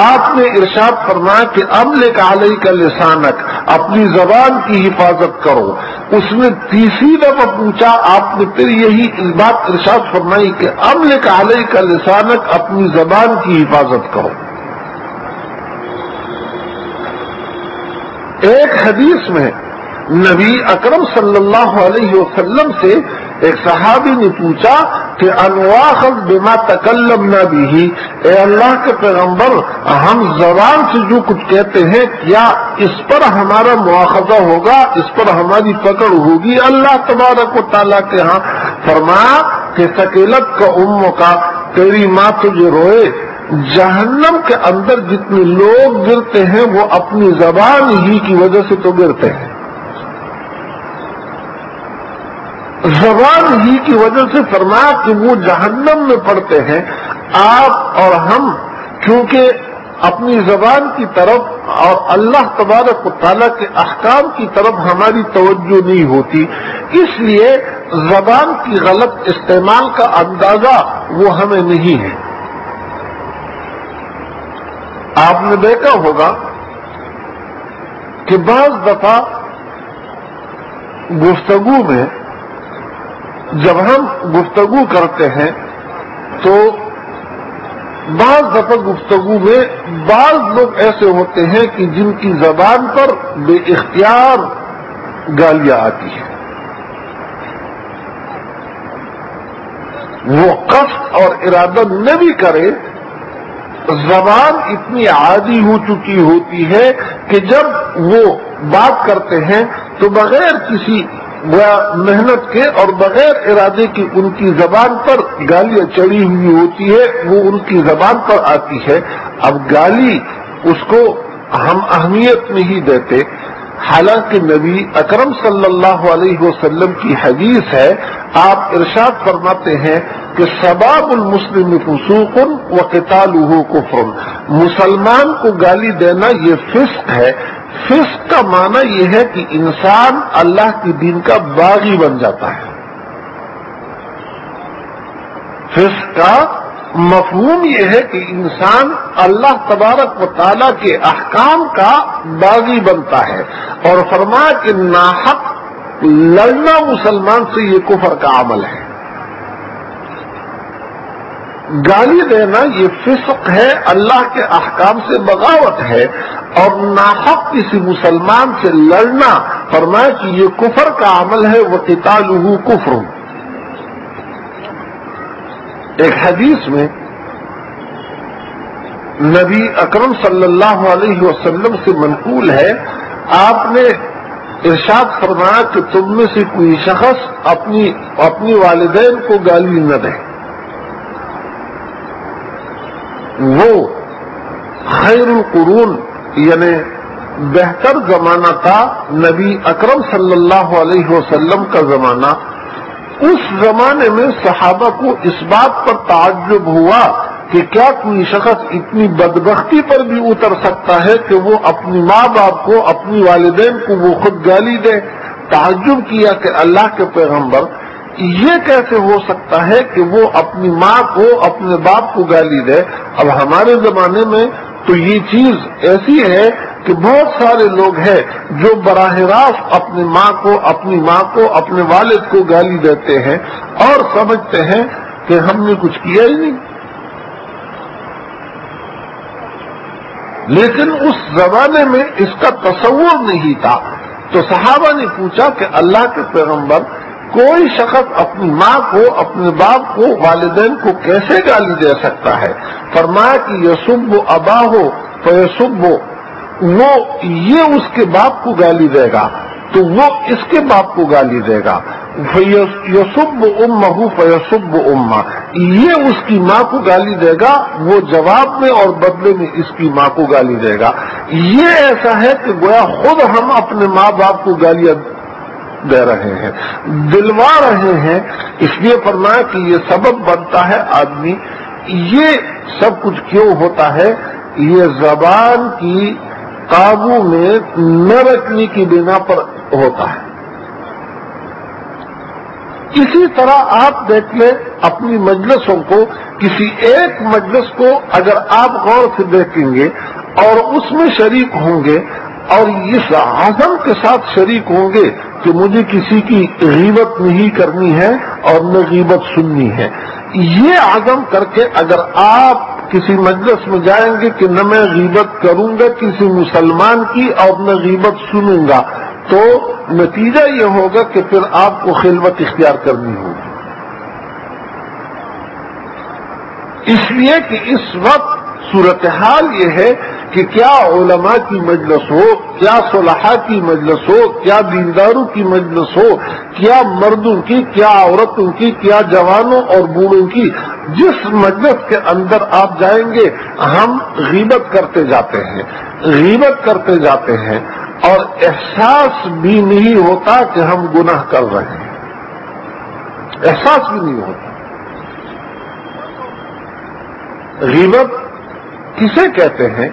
آپ نے ارشاد فرمایا کہ عمل کا علیہ کا لسانک، اپنی زبان کی حفاظت کرو۔ اس نے تیسری دفعہ پوچھا، آپ نے پھر یہی بات ارشاد فرمائی کہ عمل کا علیہ کا لسانک، اپنی زبان کی حفاظت کرو۔ ایک حدیث میں نبی اکرم صلی اللہ علیہ وسلم سے ایک صحابی نے پوچھا کہ انواخذ بما تکلم نہ بھی اے اللہ کے پیغمبر، ہم زبان سے جو کچھ کہتے ہیں، کیا اس پر ہمارا مواخذہ ہوگا؟ اس پر ہماری پکڑ ہوگی؟ اللہ تبارک و تعالیٰ کے ہاں فرمایا کہ سکیلت کا ام کا، تیری ماں تجھے روئے۔ جہنم کے اندر جتنے لوگ گرتے ہیں، وہ اپنی زبان ہی کی وجہ سے تو گرتے ہیں۔ زبان ہی کی وجہ سے فرمایا کہ وہ جہنم میں پڑتے ہیں۔ آپ اور ہم، کیونکہ اپنی زبان کی طرف اور اللہ تبارک و تعالیٰ کے احکام کی طرف ہماری توجہ نہیں ہوتی۔ اس لیے زبان کی غلط استعمال کا اندازہ وہ ہمیں نہیں ہے۔ آپ نے دیکھا ہوگا کہ بعض دفعہ گفتگو میں جب ہم گفتگو کرتے ہیں تو بعض دفعہ گفتگو میں بعض لوگ ایسے ہوتے ہیں کہ جن کی زبان پر بے اختیار گالیاں آتی ہیں۔ وہ قصد اور ارادہ نہ بھی کرے، زبان اتنی عادی ہو چکی ہوتی ہے کہ جب وہ بات کرتے ہیں تو بغیر کسی محنت کے اور بغیر ارادے کی ان کی زبان پر گالیاں چڑھی ہوئی ہوتی ہے، وہ ان کی زبان پر آتی ہے۔ اب گالی اس کو ہم اہمیت نہیں دیتے۔ حالانکہ نبی اکرم صلی اللہ علیہ وسلم کی حدیث ہے، آپ ارشاد فرماتے ہیں کہ سباب المسلم فسوقن و قتال کفر۔ مسلمان کو گالی دینا یہ فسق ہے۔ فسق کا معنی یہ ہے کہ انسان اللہ کی دین کا باغی بن جاتا ہے۔ فسق کا مفہوم یہ ہے کہ انسان اللہ تبارک و تعالیٰ کے احکام کا باغی بنتا ہے اور فرما کہ ناحق لڑنا مسلمان سے یہ کفر کا عمل ہے۔ گالی دینا یہ فسق ہے، اللہ کے احکام سے بغاوت ہے اور ناحق کسی مسلمان سے لڑنا، فرمایا کہ یہ کفر کا عمل ہے، وہ کتالح کفر۔ ایک حدیث میں نبی اکرم صلی اللہ علیہ وسلم سے منقول ہے، آپ نے ارشاد فرمایا کہ تم میں سے کوئی شخص اپنی اپنی والدین کو گالی نہ دے۔ وہ خیر القرون یعنی بہتر زمانہ تھا نبی اکرم صلی اللہ علیہ وسلم کا زمانہ۔ اس زمانے میں صحابہ کو اس بات پر تعجب ہوا کہ کیا کوئی شخص اتنی بدبختی پر بھی اتر سکتا ہے کہ وہ اپنی ماں باپ کو، اپنی والدین کو وہ خود گالی دے۔ تعجب کیا کہ اللہ کے پیغمبر یہ کیسے ہو سکتا ہے کہ وہ اپنی ماں کو، اپنے باپ کو گالی دے؟ اب ہمارے زمانے میں تو یہ چیز ایسی ہے کہ بہت سارے لوگ ہیں جو براہ راست اپنی ماں کو، اپنی ماں کو، اپنے والد کو گالی دیتے ہیں اور سمجھتے ہیں کہ ہم نے کچھ کیا ہی نہیں۔ لیکن اس زمانے میں اس کا تصور نہیں تھا۔ تو صحابہ نے پوچھا کہ اللہ کے پیغمبر کوئی شخص اپنی ماں کو، اپنے باپ کو، والدین کو کیسے گالی دے سکتا ہے؟ فرمایا کہ یسب و ابا ہو تو وہ، یہ اس کے باپ کو گالی دے گا، تو وہ اس کے باپ کو گالی دے گا۔ یسب ام ہو فیسب اما یہ اس کی ماں کو گالی دے گا، وہ جواب میں اور بدلے میں اس کی ماں کو گالی دے گا۔ یہ ایسا ہے کہ گویا خود ہم اپنے ماں باپ کو گالیاں دے رہے ہیں۔ دلوا رہے ہیں۔ اس لیے فرمایا کہ یہ سبب بنتا ہے آدمی۔ یہ سب کچھ کیوں ہوتا ہے؟ یہ زبان کی قابو میں نہ رکھنے کی بنا پر ہوتا ہے۔ اسی طرح آپ دیکھ لیں اپنی مجلسوں کو، کسی ایک مجلس کو اگر آپ غور سے دیکھیں گے اور اس میں شریک ہوں گے اور اس عزم کے ساتھ شریک ہوں گے کہ مجھے کسی کی غیبت نہیں کرنی ہے اور نہ غیبت سننی ہے۔ یہ عزم کر کے اگر آپ کسی مجلس میں جائیں گے کہ نہ میں غیبت کروں گا کسی مسلمان کی اور نہ غیبت سنوں گا، تو نتیجہ یہ ہوگا کہ پھر آپ کو خلوت اختیار کرنی ہوگی۔ اس لیے کہ اس وقت صورتحال یہ ہے کہ کیا علماء کی مجلس ہو، کیا صلاحہ کی مجلس ہو، کیا دینداروں کی مجلس ہو، کیا مردوں کی، کیا عورتوں کی، کیا جوانوں اور بوڑھوں کی، جس مجلس کے اندر آپ جائیں گے، ہم غیبت کرتے جاتے ہیں، غیبت کرتے جاتے ہیں اور احساس بھی نہیں ہوتا کہ ہم گناہ کر رہے ہیں۔ احساس بھی نہیں ہوتا۔ غیبت کسے کہتے ہیں؟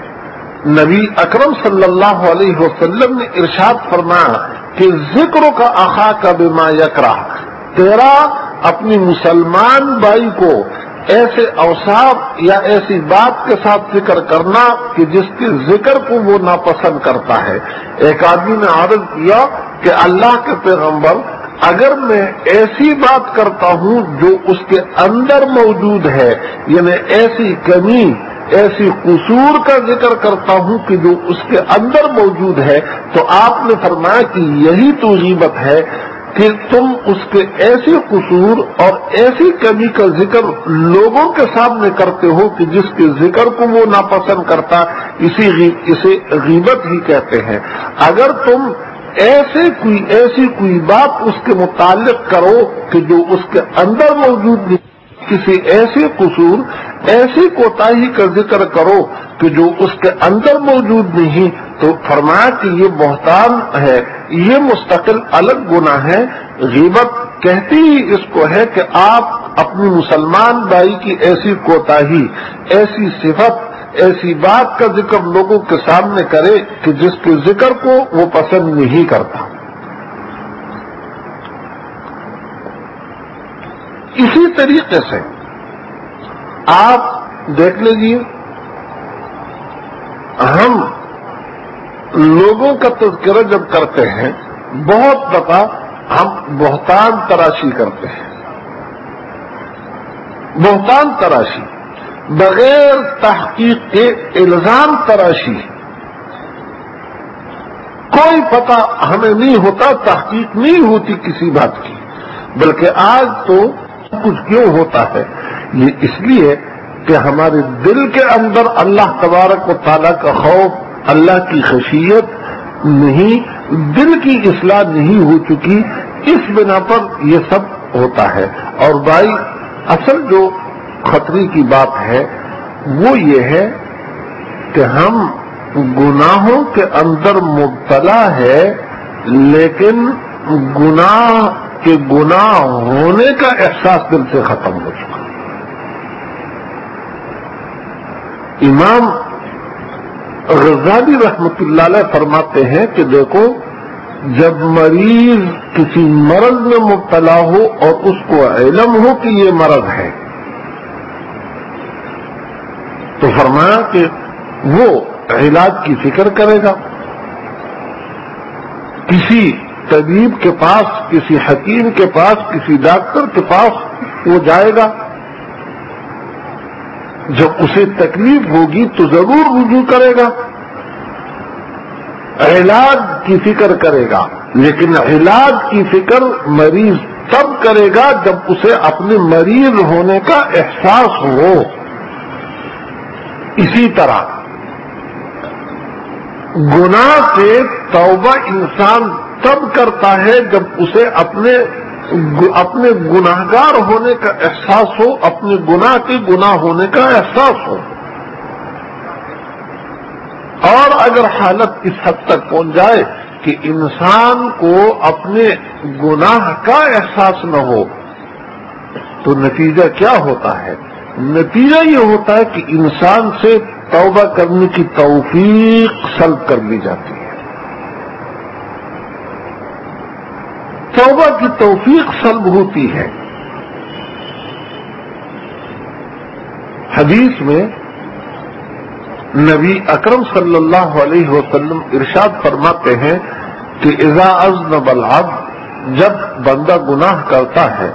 نبی اکرم صلی اللہ علیہ وسلم نے ارشاد فرمایا کہ ذکر کا آخا کا بیما یکرا تیرا اپنی مسلمان بھائی کو ایسے اوساف یا ایسی بات کے ساتھ ذکر کرنا کہ جس کے ذکر کو وہ ناپسند کرتا ہے۔ ایک آدمی نے عرض کیا کہ اللہ کے پیغمبر، اگر میں ایسی بات کرتا ہوں جو اس کے اندر موجود ہے یعنی ایسی کمی ایسی قصور کا ذکر کرتا ہوں کہ جو اس کے اندر موجود ہے، تو آپ نے فرمایا کہ یہی تو غیبت ہے کہ تم اس کے ایسی قصور اور ایسی کمی کا ذکر لوگوں کے سامنے کرتے ہو کہ جس کے ذکر کو وہ ناپسند کرتا، اسی اسے غیبت ہی کہتے ہیں۔ اگر تم ایسے کوئی، ایسی کوئی بات اس کے متعلق کرو کہ جو اس کے اندر موجود نہیں، کسی ایسے قصور ایسی کوتاہی کا ذکر کرو کہ جو اس کے اندر موجود نہیں، تو فرمایا کہ یہ بہتان ہے، یہ مستقل الگ گنا ہے۔ غیبت کہتی ہی اس کو ہے کہ آپ اپنی مسلمان بھائی کی ایسی کوتاہی، ایسی صفت، ایسی بات کا ذکر لوگوں کے سامنے کرے کہ جس کے ذکر کو وہ پسند نہیں کرتا۔ اسی طریقے سے آپ دیکھ لیجیے ہم لوگوں کا تذکرہ جب کرتے ہیں، بہت دفعہ ہم بہتان تراشی کرتے ہیں۔ بہتان تراشی، بغیر تحقیق کے الزام تراشی۔ کوئی پتہ ہمیں نہیں ہوتا، تحقیق نہیں ہوتی کسی بات کی، بلکہ آج تو کچھ کیوں ہوتا ہے؟ یہ اس لیے کہ ہمارے دل کے اندر اللہ تبارک و تعالیٰ کا خوف، اللہ کی خشیت نہیں، دل کی اصلاح نہیں ہو چکی، اس بنا پر یہ سب ہوتا ہے۔ اور بھائی، اصل جو خطرے کی بات ہے، وہ یہ ہے کہ ہم گناہوں کے اندر مبتلا ہے، لیکن گناہ کے گناہ ہونے کا احساس دل سے ختم ہو چکا۔ امام غزالی رحمت اللہ علیہ فرماتے ہیں کہ دیکھو، جب مریض کسی مرض میں مبتلا ہو اور اس کو علم ہو کہ یہ مرض ہے، تو فرمایا کہ وہ علاج کی فکر کرے گا۔ کسی طبیب کے پاس، کسی حکیم کے پاس، کسی ڈاکٹر کے پاس وہ جائے گا۔ جب اسے تکلیف ہوگی تو ضرور رجوع کرے گا۔ علاج کی فکر کرے گا، لیکن علاج کی فکر مریض تب کرے گا جب اسے اپنے مریض ہونے کا احساس ہو۔ اسی طرح، گناہ سے توبہ انسان تب کرتا ہے جب اسے اپنے اپنے گناہگار ہونے کا احساس ہو، اپنے گناہ کے گناہ ہونے کا احساس ہو۔ اور اگر حالت اس حد تک پہنچ جائے کہ انسان کو اپنے گناہ کا احساس نہ ہو، تو نتیجہ کیا ہوتا ہے؟ نتیجہ یہ ہوتا ہے کہ انسان سے توبہ کرنے کی توفیق سلب کر لی جاتی ہے توبہ کی توفیق سلب ہوتی ہے۔ حدیث میں نبی اکرم صلی اللہ علیہ وسلم ارشاد فرماتے ہیں کہ ازا ازنب العبد، جب بندہ گناہ کرتا ہے،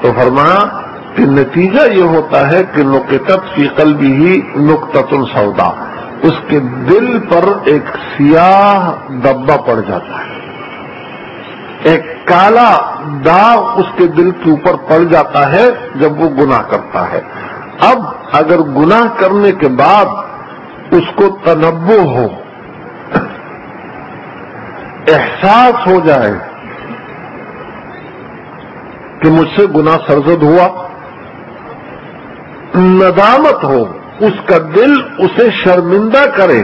تو فرمایا کہ نتیجہ یہ ہوتا ہے کہ نقطت فی قلبی ہی نقطت سودا اس کے دل پر ایک سیاہ دبا پڑ جاتا ہے۔ ایک کالا داغ اس کے دل کے اوپر پڑ جاتا ہے جب وہ گناہ کرتا ہے۔ اب اگر گناہ کرنے کے بعد اس کو تنبو ہو، احساس ہو جائے کہ مجھ سے گناہ سرزد ہوا، ندامت ہو، اس کا دل اسے شرمندہ کرے۔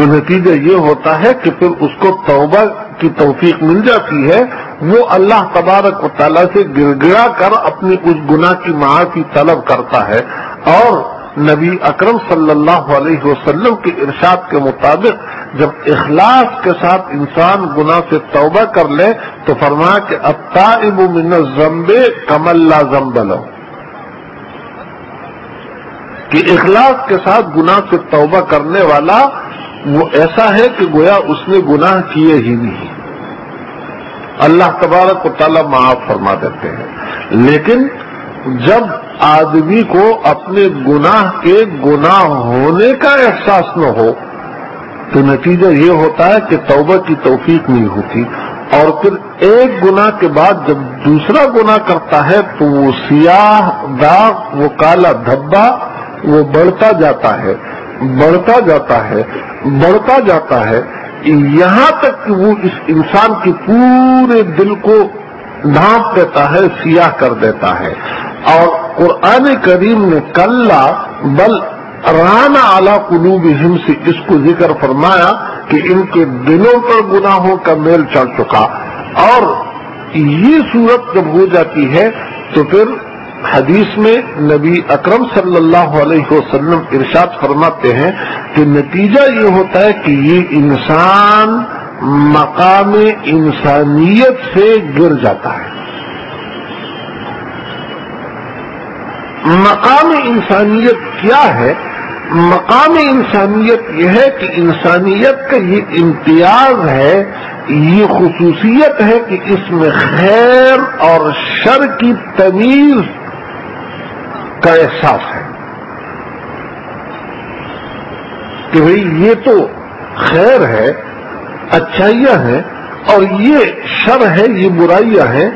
تو نتیجہ یہ ہوتا ہے کہ پھر اس کو توبہ کی توفیق مل جاتی ہے، وہ اللہ تبارک و تعالیٰ سے گر گرا کر اپنی اس گناہ کی معافی طلب کرتا ہے۔ اور نبی اکرم صلی اللہ علیہ وسلم کے ارشاد کے مطابق جب اخلاص کے ساتھ انسان گناہ سے توبہ کر لے تو فرما کہ اب من زمبے کم اللہ زمبل کہ اخلاص کے ساتھ گناہ سے توبہ کرنے والا وہ ایسا ہے کہ گویا اس نے گناہ کیے ہی نہیں۔ اللہ تبارک و تعالیٰ معاف فرما دیتے ہیں۔ لیکن جب آدمی کو اپنے گناہ کے گناہ ہونے کا احساس نہ ہو، تو نتیجہ یہ ہوتا ہے کہ توبہ کی توفیق نہیں ہوتی۔ اور پھر ایک گناہ کے بعد جب دوسرا گناہ کرتا ہے، تو وہ سیاہ داغ، وہ کالا دھبا، وہ بڑھتا جاتا ہے۔ بڑھتا جاتا ہے، بڑھتا جاتا ہے، یہاں تک کہ وہ اس انسان کے پورے دل کو ڈھانپ دیتا ہے، سیاہ کر دیتا ہے۔ اور قرآن کریم نے کل بل رانا اعلی قلوب ہم سے اس کو ذکر فرمایا کہ ان کے دلوں پر گناہوں کا میل چڑھ چکا۔ اور یہ صورت جب ہو جاتی ہے تو پھر حدیث میں نبی اکرم صلی اللہ علیہ وسلم ارشاد فرماتے ہیں کہ نتیجہ یہ ہوتا ہے کہ یہ انسان مقام انسانیت سے گر جاتا ہے۔ مقام انسانیت کیا ہے؟ مقام انسانیت یہ ہے کہ انسانیت کا یہ امتیاز ہے، یہ خصوصیت ہے کہ اس میں خیر اور شر کی تمیز کا احساس ہے کہ بھئی یہ تو خیر ہے، اچھائیاں ہیں اور یہ شر ہے، یہ برائیاں ہیں،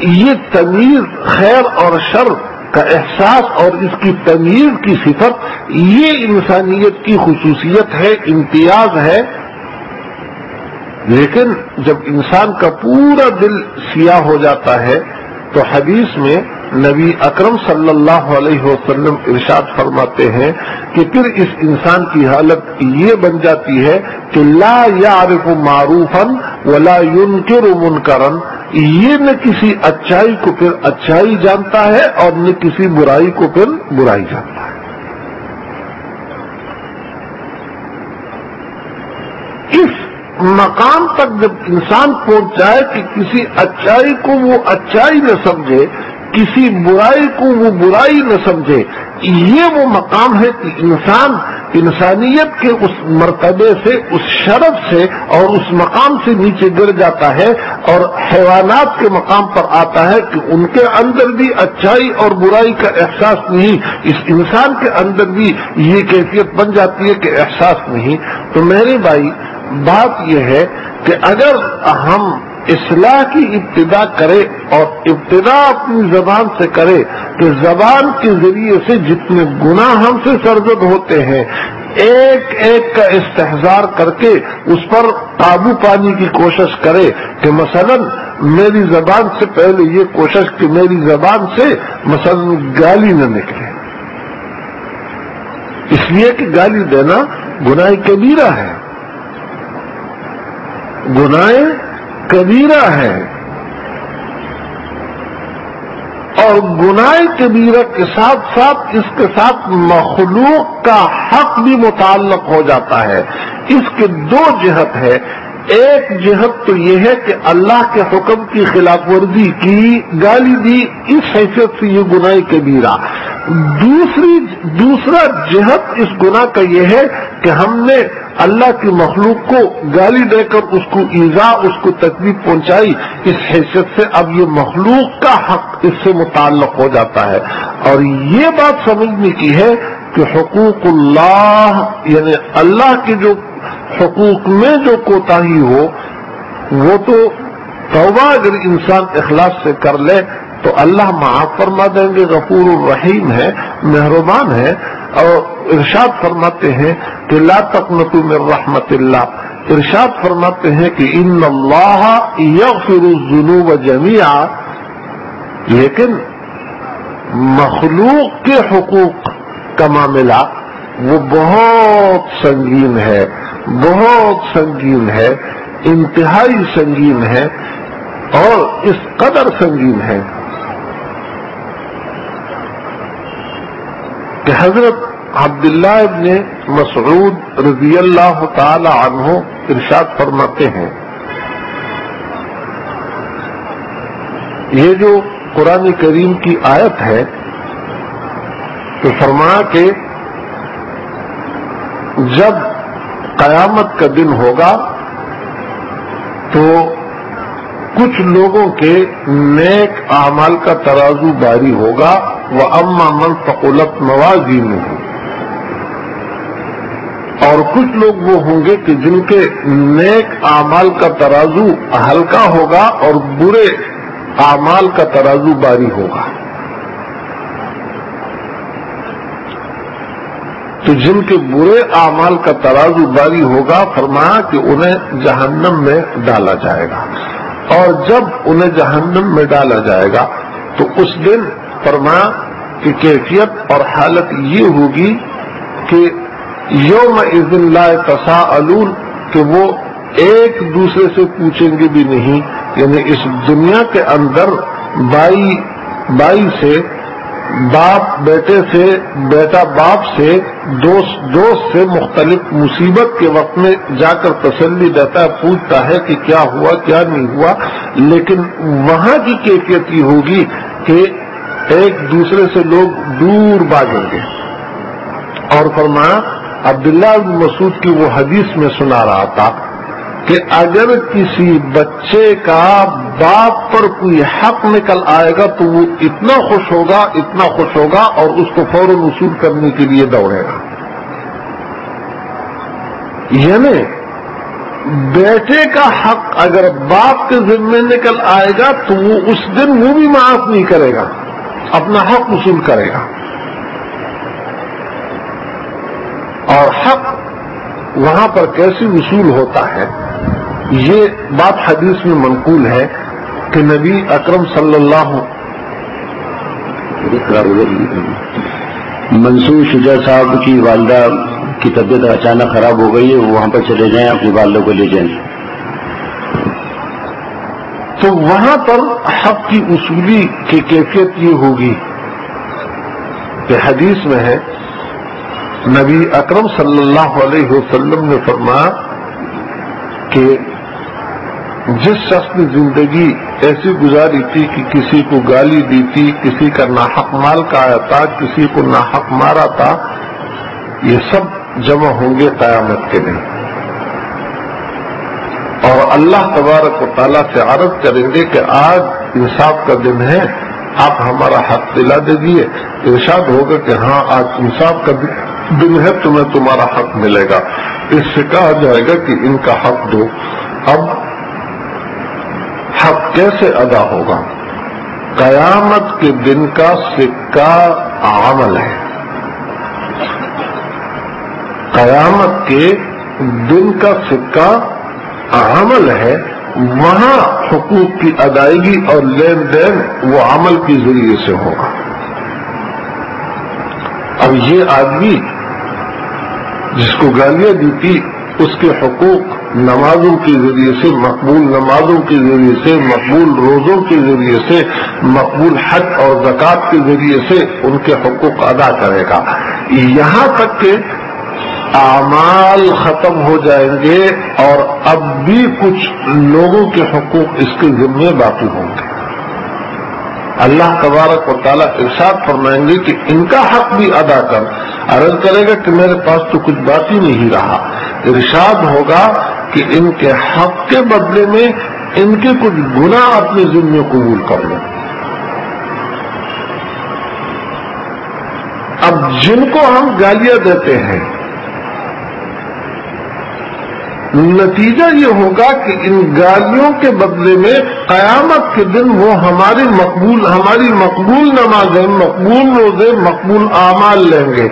یہ تمیز خیر اور شر کا احساس اور اس کی تمیز کی صفت، یہ انسانیت کی خصوصیت ہے، امتیاز ہے۔ لیکن جب انسان کا پورا دل سیاہ ہو جاتا ہے تو حدیث میں نبی اکرم صلی اللہ علیہ وسلم ارشاد فرماتے ہیں کہ پھر اس انسان کی حالت یہ بن جاتی ہے کہ لا یعرف معروفن ولا ينکر منکرن، یہ نہ کسی اچائی کو پھر اچائی جانتا ہے اور نہ کسی برائی کو پھر برائی جانتا ہے۔ اس مقام تک جب انسان پہنچ جائے کہ کسی اچائی کو وہ اچائی نہ سمجھے کسی برائی کو وہ برائی نہ سمجھے۔ یہ وہ مقام ہے کہ انسان انسانیت کے اس مرتبے سے، اس شرف سے اور اس مقام سے نیچے گر جاتا ہے اور حیوانات کے مقام پر آتا ہے کہ ان کے اندر بھی اچھائی اور برائی کا احساس نہیں۔ اس انسان کے اندر بھی یہ کیفیت بن جاتی ہے کہ احساس نہیں۔ تو میرے بھائی، بات یہ ہے کہ اگر ہم اصلاح کی ابتدا کرے اور ابتدا اپنی زبان سے کرے کہ زبان کے ذریعے سے جتنے گناہ ہم سے سرزد ہوتے ہیں، ایک ایک کا استحصار کر کے اس پر قابو پانے کی کوشش کرے کہ مثلا میری زبان سے پہلے یہ کوشش کہ میری زبان سے مثلا گالی نہ نکلے۔ اس لیے کہ گالی دینا گناہ کبیرہ ہے۔ گناہ کبیرہ ہے اور گناہ کبیرہ کے ساتھ ساتھ اس کے ساتھ مخلوق کا حق بھی متعلق ہو جاتا ہے۔ اس کے دو جہت ہے ایک جہت تو یہ ہے کہ اللہ کے حکم کی خلاف ورزی کی گالی دی، اس حیثیت سے یہ گناہ کبیرہ۔ دوسری دوسرا جہت اس گناہ کا یہ ہے کہ ہم نے اللہ کی مخلوق کو گالی دے کر اس کو ایزا، اس کو تکلیف پہنچائی، اس حیثیت سے اب یہ مخلوق کا حق اس سے متعلق ہو جاتا ہے۔ اور یہ بات سمجھنے کی ہے کہ حقوق اللہ یعنی اللہ کے جو حقوق میں جو کوتا ہو، وہ تو توبہ اگر انسان اخلاص سے کر لے تو اللہ معاف فرما دیں گے، غفور الرحیم ہے، مہربان ہے، اور ارشاد فرماتے ہیں کہ لا تقنطوا من رحمت اللہ۔ ارشاد فرماتے ہیں کہ ان اللہ یغفر الذنوب جميعا لیکن مخلوق کے حقوق کا معاملہ، وہ بہت سنگین ہے، بہت سنگین ہے، انتہائی سنگین ہے اور اس قدر سنگین ہے۔ حضرت عبداللہ ابن مسعود رضی اللہ تعالی عنہ ارشاد فرماتے ہیں۔ یہ جو قرآن کریم کی آیت ہے، تو فرمایا کہ جب قیامت کا دن ہوگا، تو کچھ لوگوں کے نیک اعمال کا ترازو باری ہوگا۔ وہ اما من فقولت نوازی میں اور کچھ لوگ وہ ہوں گے کہ جن کے نیک اعمال کا ترازو ہلکا ہوگا اور برے اعمال کا ترازو باری ہوگا۔ تو جن کے برے اعمال کا ترازو باری ہوگا، فرمایا کہ انہیں جہنم میں ڈالا جائے گا۔ اور جب انہیں جہنم میں ڈالا جائے گا، تو اس دن فرمایا کہ کیفیت اور حالت یہ ہوگی کہ یوم عز اللہ تسا کہ وہ ایک دوسرے سے پوچھیں گے بھی نہیں۔ یعنی اس دنیا کے اندر بائی بائی سے باپ بیٹے سے بیٹا باپ سے دوست دوست سے مختلف مصیبت کے وقت میں جا کر تسلی دیتا ہے، پوچھتا ہے کہ کیا ہوا، کیا نہیں ہوا۔ لیکن وہاں کی کیفیت یہ ہوگی کہ ایک دوسرے سے لوگ دور باغیں گے اور فرمایا، عبداللہ مسعود کی وہ حدیث میں سنا رہا تھا کہ اگر کسی بچے کا باپ پر کوئی حق نکل آئے گا تو وہ اتنا خوش ہوگا، اتنا خوش ہوگا اور اس کو فوراً وصول کرنے کے لیے دوڑے گا۔ یعنی بیٹے کا حق اگر باپ کے ذمے نکل آئے گا تو وہ اس دن وہ بھی معاف نہیں کرے گا۔ اپنا حق وصول کرے گا۔ اور حق وہاں پر کیسے وصول ہوتا ہے، یہ بات حدیث میں منقول ہے کہ نبی اکرم صلی اللہ منصور شجا صاحب کی والدہ کی طبیعت اچانک خراب ہو گئی ہے وہاں پر چلے جائیں اپنی والدوں کو لے جائیں۔ تو وہاں پر حق کی اصولی کی کیفیت یہ ہوگی کہ حدیث میں ہے، نبی اکرم صلی اللہ علیہ وسلم نے فرمایا کہ جس شخص نے زندگی ایسی گزاری تھی کہ کسی کو گالی دی تھی، کسی کا ناحق مال کا آیا تھا، کسی کو ناحق مارا تھا، یہ سب جمع ہوں گے قیامت کے دن۔ اللہ تبارک و تعالیٰ سے عرض کریں گے کہ آج انصاف کا دن ہے، آپ ہمارا حق دلا دے دیے ارشاد ہوگا کہ ہاں آج انصاف کا دن ہے، تمہیں تمہارا حق ملے گا۔ اس سے کہا جائے گا کہ ان کا حق دو۔ اب حق کیسے ادا ہوگا؟ قیامت کے دن کا سکہ عمل ہے۔ قیامت کے دن کا سکہ عمل ہے، وہاں حقوق کی ادائیگی اور لین دین وہ عمل کے ذریعے سے ہوگا۔ اب یہ آدمی جس کو گالیاں دی تھی اس کے حقوق نمازوں کے ذریعے سے، مقبول نمازوں کے ذریعے سے، مقبول روزوں کے ذریعے سے، مقبول حج اور زکوٰۃ کے ذریعے سے ان کے حقوق ادا کرے گا۔ یہاں تک کہ اعمال ختم ہو جائیں گے اور اب بھی کچھ لوگوں کے حقوق اس کے ذمے باقی ہوں گے۔ اللہ تبارک و تعالیٰ ارشاد فرمائیں گے کہ ان کا حق بھی ادا کر۔ عرض کرے گا کہ میرے پاس تو کچھ باقی نہیں رہا۔ ارشاد ہوگا کہ ان کے حق کے بدلے میں ان کے کچھ گناہ اپنے ذمے قبول کر لیں۔ اب جن کو ہم گالیاں دیتے ہیں نتیجہ یہ ہوگا کہ ان گالیوں کے بدلے میں قیامت کے دن وہ ہماری مقبول ہماری مقبول نمازیں، مقبول روزے، مقبول اعمال لیں گے۔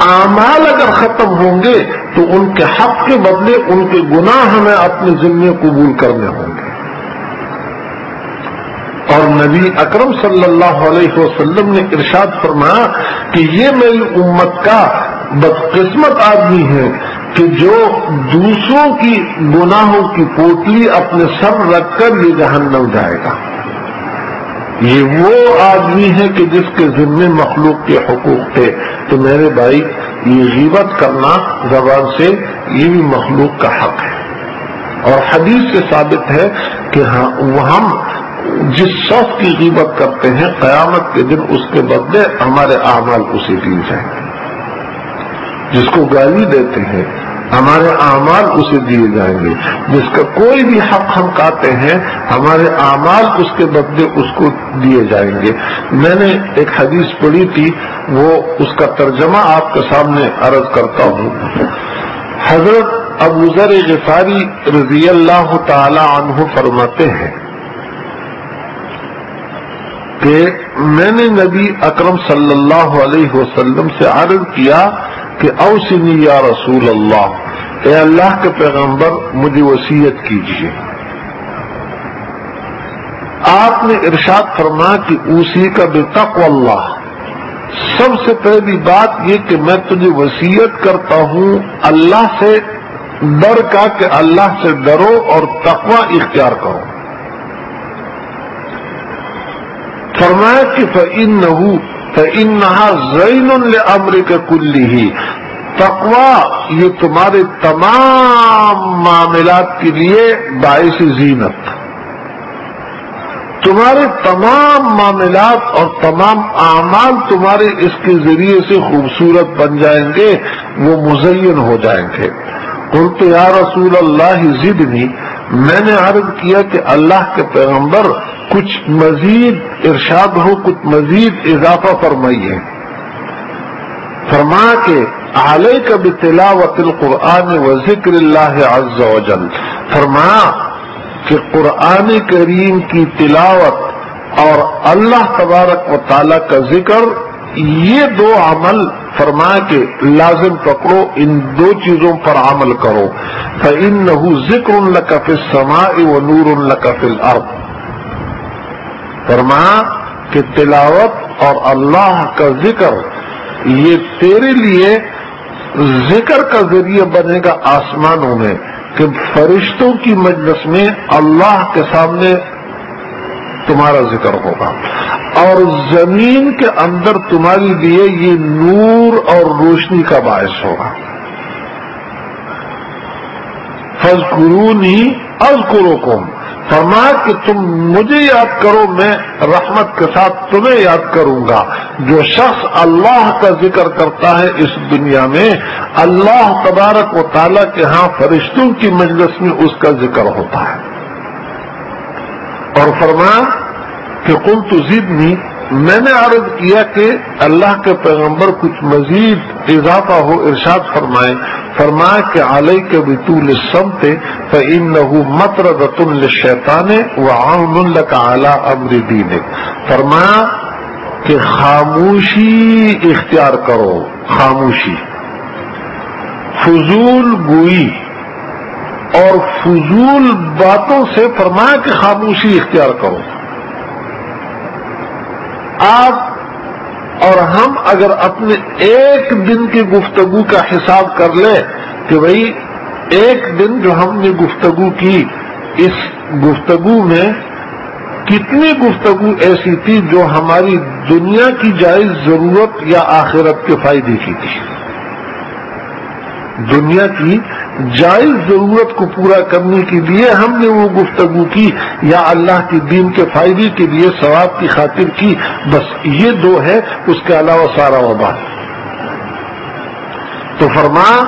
اعمال اگر ختم ہوں گے تو ان کے حق کے بدلے، ان کے گناہ ہمیں اپنے ذمے قبول کرنے ہوں گے۔ اور نبی اکرم صلی اللہ علیہ وسلم نے ارشاد فرمایا کہ یہ میری امت کا بدقسمت آدمی ہے۔ کہ جو دوسروں کی گناہوں کی پوٹلی اپنے سر رکھ کر یہ جہنم جائے گا۔ یہ وہ آدمی ہے کہ جس کے ذمے مخلوق کے حقوق تھے۔ تو میرے بھائی، یہ غیبت کرنا زبان سے یہ بھی مخلوق کا حق ہے۔ اور حدیث سے ثابت ہے کہ ہاں، ہم جس شخص کی غیبت کرتے ہیں، قیامت کے دن اس کے بدلے ہمارے اعمال اسے دی جائیں۔ گے جس کو گالی دیتے ہیں، ہمارے اعمال اسے دیے جائیں گے۔ جس کا کوئی بھی حق ہم کہتے ہیں، ہمارے اعمال اس کے بدلے اس کو دیے جائیں گے۔ میں نے ایک حدیث پڑھی تھی، وہ اس کا ترجمہ آپ کے سامنے عرض کرتا ہوں۔ حضرت ابو ذر غفاری رضی اللہ تعالی عنہ فرماتے ہیں کہ میں نے نبی اکرم صلی اللہ علیہ وسلم سے عرض کیا کہ اوسنی یا رسول اللہ، اے اللہ کے پیغمبر، مجھے وسیعت کیجیے۔ آپ نے ارشاد فرما کہ اسی کا بے تق اللہ۔ سب سے پہلی بات یہ کہ میں تجھے وسیعت کرتا ہوں اللہ سے ڈر کا کہ اللہ سے ڈرو اور تقوی اختیار کرو۔ فرمایا کہ فعین نہ انہا زین الامر کا کلی تقوا یہ تمہارے تمام معاملات کے لیے باعث زینت۔ تمہارے تمام معاملات اور تمام اعمال تمہارے اس کے ذریعے سے خوبصورت بن جائیں گے، وہ مزین ہو جائیں گے۔ قلت یا رسول اللہ زدنی، میں نے عرض کیا کہ اللہ کے پیغمبر کچھ مزید ارشاد ہو، کچھ مزید اضافہ فرمائیے۔ فرما کے علیہ کا بھی تلاوت القرآن و ذکر اللہ عز و جل۔ فرما کہ قرآن کریم کی تلاوت اور اللہ تبارک و تعالی کا ذکر، یہ دو عمل، فرما کے لازم پکڑو، ان دو چیزوں پر عمل کرو۔ فن ذکر القف سما و نور القف الارض فرما کہ تلاوت اور اللہ کا ذکر، یہ تیرے لیے ذکر کا ذریعہ بنے گا آسمانوں میں کہ فرشتوں کی مجلس میں اللہ کے سامنے تمہارا ذکر ہوگا۔ اور زمین کے اندر تمہارے لیے یہ نور اور روشنی کا باعث ہوگا۔ فض قرونی از فرمایا کہ تم مجھے یاد کرو، میں رحمت کے ساتھ تمہیں یاد کروں گا۔ جو شخص اللہ کا ذکر کرتا ہے اس دنیا میں، اللہ تبارک و تعالیٰ کے ہاں فرشتوں کی مجلس میں اس کا ذکر ہوتا ہے۔ اور فرمایا کہ کل تو میں نے عرض کیا کہ اللہ کے پیغمبر کچھ مزید اضافہ ہو ارشاد فرمائے، فرمایا کہ علیہ کے بطول سمتے فعین نہ متر رتن و عام اللہ کا اعلیٰ امر دین فرمایا کہ خاموشی اختیار کرو، خاموشی۔ فضول گوئی اور فضول باتوں سے فرمایا کہ خاموشی اختیار کرو۔ آپ اور ہم اگر اپنے ایک دن کی گفتگو کا حساب کر لیں کہ بھائی ایک دن جو ہم نے گفتگو کی، اس گفتگو میں کتنی گفتگو ایسی تھی جو ہماری دنیا کی جائز ضرورت یا آخرت کے فائدے کی تھی۔ دنیا کی جائز ضرورت کو پورا کرنے کے لیے ہم نے وہ گفتگو کی، یا اللہ کے دین کے فائدے کے لیے ثواب کی خاطر کی۔ بس یہ دو ہے اس کے علاوہ سارا وبال تو فرما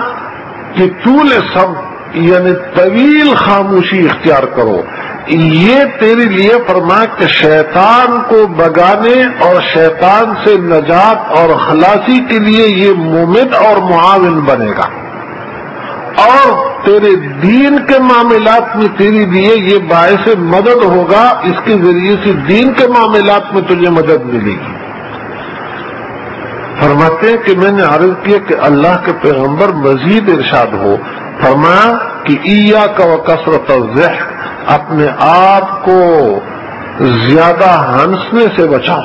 کہ طول سب یعنی طویل خاموشی اختیار کرو۔ یہ تیرے لیے فرما کہ شیطان کو بگانے اور شیطان سے نجات اور خلاصی کے لیے یہ مومن اور معاون بنے گا۔ اور تیرے دین کے معاملات میں تیرے لیے یہ باعث مدد ہوگا، اس کے ذریعے سے دین کے معاملات میں تجھے مدد ملے گی۔ فرماتے ہیں کہ میں نے عرض کیا کہ اللہ کے پیغمبر مزید ارشاد ہو، فرمایا کہ ایا کا کثرت ذہن اپنے آپ کو زیادہ ہنسنے سے بچاؤ۔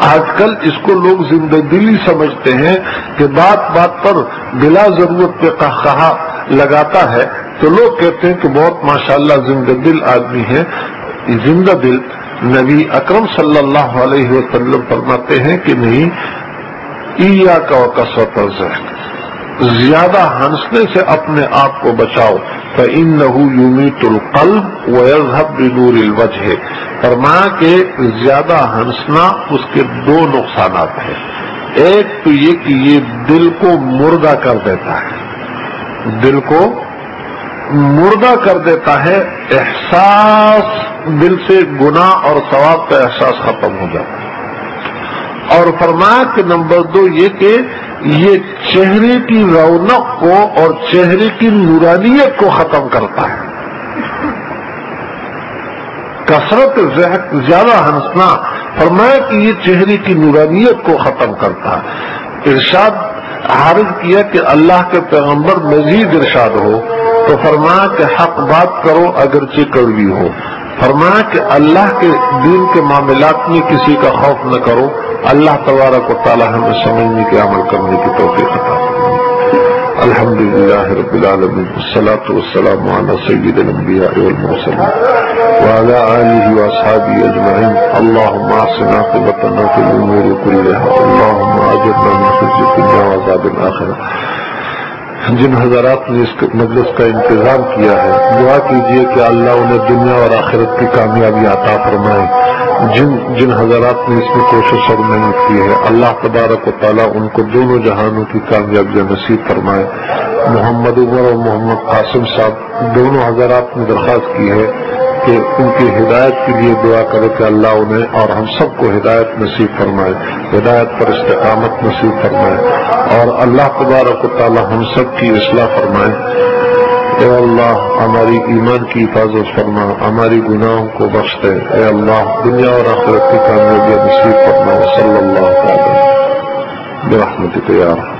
آج کل اس کو لوگ زندہ دلی سمجھتے ہیں کہ بات بات پر بلا ضرورت پہ کہا لگاتا ہے تو لوگ کہتے ہیں کہ بہت ماشاءاللہ زندہ دل آدمی ہے۔ زندہ دل نبی اکرم صلی اللہ علیہ وسلم فرماتے ہیں کہ نہیں ایا کا کسوت ہے زیادہ ہنسنے سے اپنے آپ کو بچاؤ۔ تو ان نحو یومی القلب ویزہب بنور الوجہ فرمایا کہ زیادہ ہنسنا اس کے دو نقصانات ہیں۔ ایک تو یہ کہ یہ دل کو مردہ کر دیتا ہے۔ دل کو مردہ کر دیتا ہے، احساس دل سے گناہ اور ثواب کا احساس ختم ہو جاتا ہے۔ اور فرمایا کہ نمبر دو یہ کہ یہ چہرے کی رونق کو اور چہرے کی نورانیت کو ختم کرتا ہے۔ کثرت زیادہ ہنسنا، فرمایا کہ یہ چہرے کی نورانیت کو ختم کرتا۔ ہے ارشاد عارض کیا کہ اللہ کے پیغمبر مزید ارشاد ہو تو فرمایا کہ حق بات کرو اگرچہ کڑوی ہو۔ فرمایا کہ اللہ کے دین کے معاملات میں کسی کا خوف نہ کرو۔ اللہ تبارک و تعالیٰ ہمیں سمجھنے کے عمل کرنے کی توفیق عطا الحمد للہ رب العالمین۔ الصلاة والسلام على سید الانبیاء والمرسلین۔ وعلى آله واصحابه اجمعین۔ اللهم احسن عاقبتنا في الامور كلها اللهم اجرنا من خزي الدنيا وعذاب الاخره جن حضرات نے اس مجلس کا انتظام کیا ہے، دعا کیجیے کہ اللہ انہیں دنیا اور آخرت کی کامیابی عطا فرمائے۔ جن جن حضرات نے اس میں کوشش اور محنت کی ہے، اللہ تبارک و تعالیٰ ان کو دونوں جہانوں کی کامیابیاں نصیب فرمائے۔ محمد عمر اور محمد قاسم صاحب دونوں حضرات نے درخواست کی ہے کہ ان کی ہدایت کے لیے دعا کرے کہ اللہ انہیں اور ہم سب کو ہدایت نصیب فرمائے، ہدایت پر استقامت نصیب فرمائے، اور اللہ تبارک و تعالیٰ ہم سب کی اصلاح فرمائے۔ اے اللہ، ہماری ایمان کی حفاظت فرما، ہماری گناہوں کو بخش دے۔ اے اللہ، دنیا اور آخرت کی کامیابی نصیب فرما۔ صلی اللہ تعالی برحمتک یا رحمت